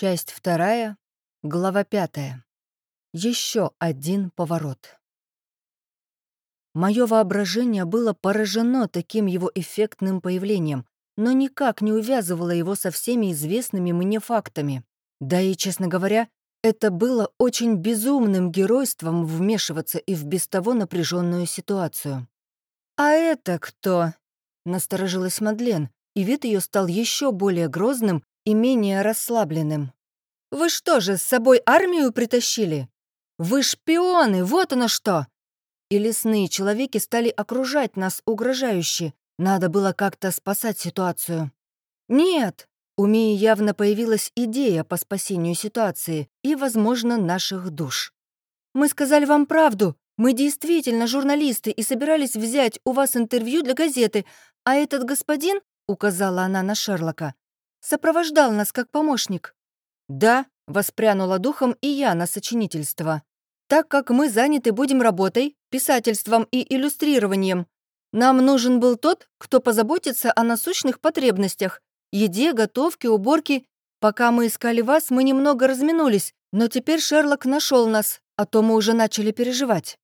Часть вторая, глава пятая. Еще один поворот. Мое воображение было поражено таким его эффектным появлением, но никак не увязывало его со всеми известными мне фактами. Да и, честно говоря, это было очень безумным геройством вмешиваться и в без того напряженную ситуацию. «А это кто?» — насторожилась Мадлен, и вид ее стал еще более грозным и менее расслабленным. «Вы что же, с собой армию притащили? Вы шпионы, вот оно что!» И лесные человеки стали окружать нас угрожающе. Надо было как-то спасать ситуацию. «Нет!» У Мии явно появилась идея по спасению ситуации и, возможно, наших душ. «Мы сказали вам правду. Мы действительно журналисты и собирались взять у вас интервью для газеты, а этот господин, — указала она на Шерлока, — сопровождал нас как помощник». «Да», — воспрянула духом и я на сочинительство. «Так как мы заняты будем работой, писательством и иллюстрированием, нам нужен был тот, кто позаботится о насущных потребностях, еде, готовке, уборке. Пока мы искали вас, мы немного разминулись, но теперь Шерлок нашел нас, а то мы уже начали переживать».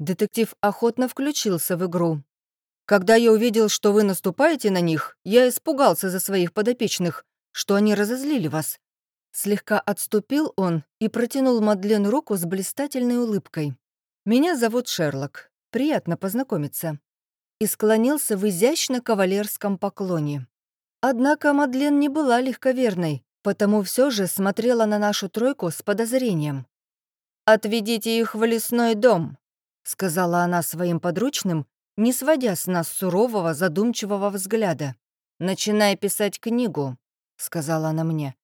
Детектив охотно включился в игру. «Когда я увидел, что вы наступаете на них, я испугался за своих подопечных, что они разозлили вас». Слегка отступил он и протянул Мадлен руку с блистательной улыбкой. «Меня зовут Шерлок. Приятно познакомиться». И склонился в изящно-кавалерском поклоне. Однако Мадлен не была легковерной, потому все же смотрела на нашу тройку с подозрением. «Отведите их в лесной дом», — сказала она своим подручным, не сводя с нас сурового, задумчивого взгляда. «Начинай писать книгу», — сказала она мне.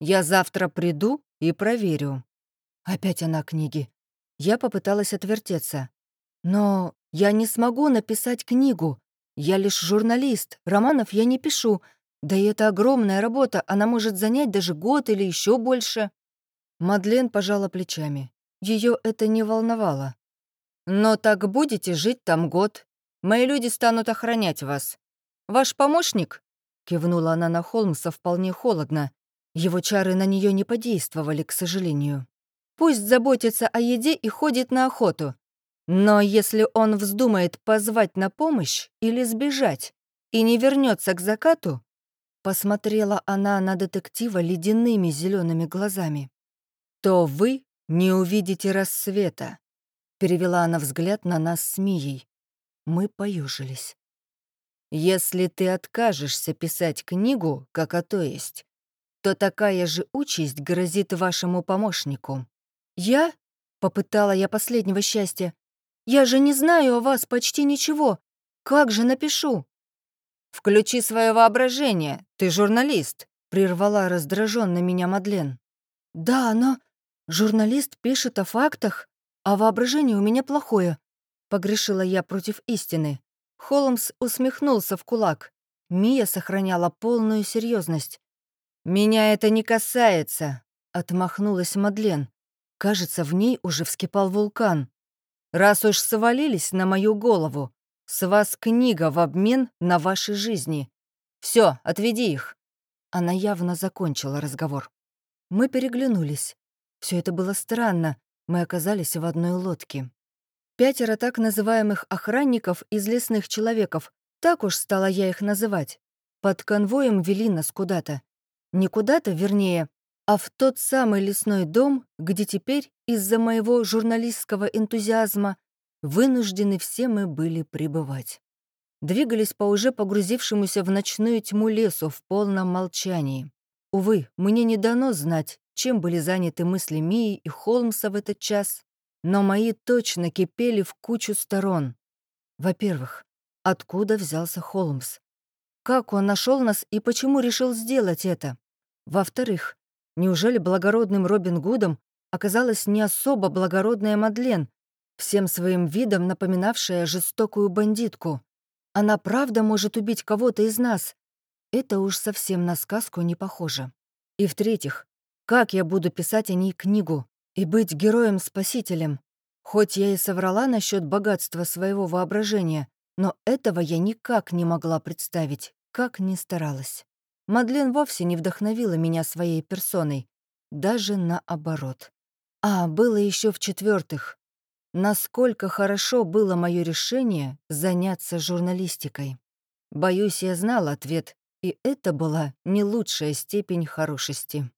«Я завтра приду и проверю». Опять она книги. Я попыталась отвертеться. «Но я не смогу написать книгу. Я лишь журналист, романов я не пишу, да и это огромная работа, она может занять даже год или еще больше. Мадлен пожала плечами. Ее это не волновало. «Но так будете жить там год. Мои люди станут охранять вас. Ваш помощник?» Кивнула она на Холмса вполне холодно. Его чары на нее не подействовали, к сожалению. «Пусть заботится о еде и ходит на охоту. Но если он вздумает позвать на помощь или сбежать и не вернется к закату, Посмотрела она на детектива ледяными зелеными глазами. «То вы не увидите рассвета», — перевела она взгляд на нас с Мией. Мы поюжились. «Если ты откажешься писать книгу, как о то есть, то такая же участь грозит вашему помощнику». «Я?» — попытала я последнего счастья. «Я же не знаю о вас почти ничего. Как же напишу?» «Включи свое воображение, ты журналист», — прервала раздраженно меня Мадлен. «Да, но журналист пишет о фактах, а воображение у меня плохое», — погрешила я против истины. Холмс усмехнулся в кулак. Мия сохраняла полную серьезность. «Меня это не касается», — отмахнулась Мадлен. Кажется, в ней уже вскипал вулкан. «Раз уж свалились на мою голову, с вас книга в обмен на ваши жизни. Все, отведи их». Она явно закончила разговор. Мы переглянулись. Все это было странно. Мы оказались в одной лодке. Пятеро так называемых охранников из лесных человеков, так уж стала я их называть, под конвоем вели нас куда-то. Не куда-то, вернее, а в тот самый лесной дом, где теперь, из-за моего журналистского энтузиазма, вынуждены все мы были пребывать. Двигались по уже погрузившемуся в ночную тьму лесу в полном молчании. Увы, мне не дано знать, чем были заняты мысли Мии и Холмса в этот час, но мои точно кипели в кучу сторон. Во-первых, откуда взялся Холмс? Как он нашел нас и почему решил сделать это? Во-вторых, неужели благородным Робин Гудом оказалась не особо благородная Мадлен, всем своим видом напоминавшая жестокую бандитку. Она правда может убить кого-то из нас. Это уж совсем на сказку не похоже. И в-третьих, как я буду писать о ней книгу и быть героем-спасителем? Хоть я и соврала насчет богатства своего воображения, но этого я никак не могла представить, как ни старалась. Мадлен вовсе не вдохновила меня своей персоной, даже наоборот. А было еще в-четвертых, насколько хорошо было мое решение заняться журналистикой. Боюсь, я знала ответ, и это была не лучшая степень хорошести.